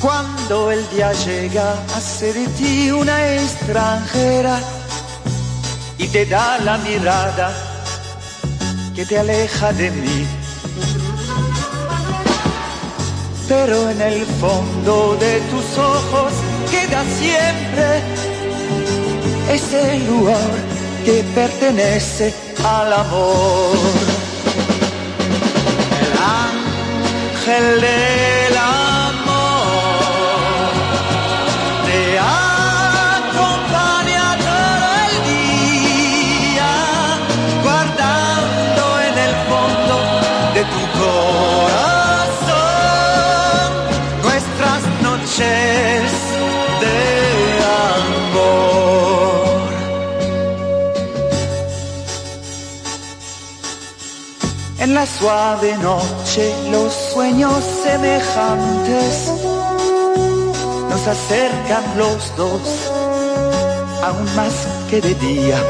Cuando el día llega, hace de ti una extranjera y te da la mirada que te aleja de mí. Pero en el fondo de tus ojos queda siempre ese lugar que pertenece al amor. El ángel del noches de amor. En la suave noche los sueños semejantes nos acercan los dos, aún más que de día.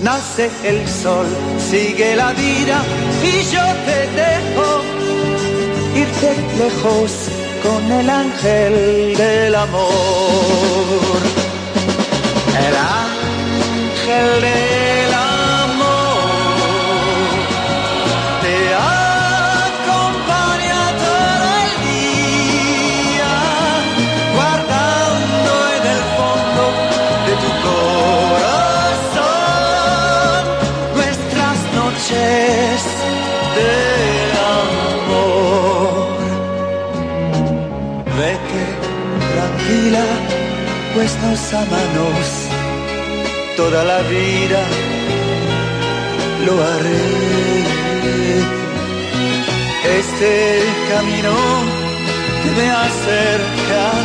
Nace el sol, sigue la vida y yo te dejo irte lejos con el ángel del amor. El ángel del pues nos amamos toda la vida, lo haré. Este camino me acerca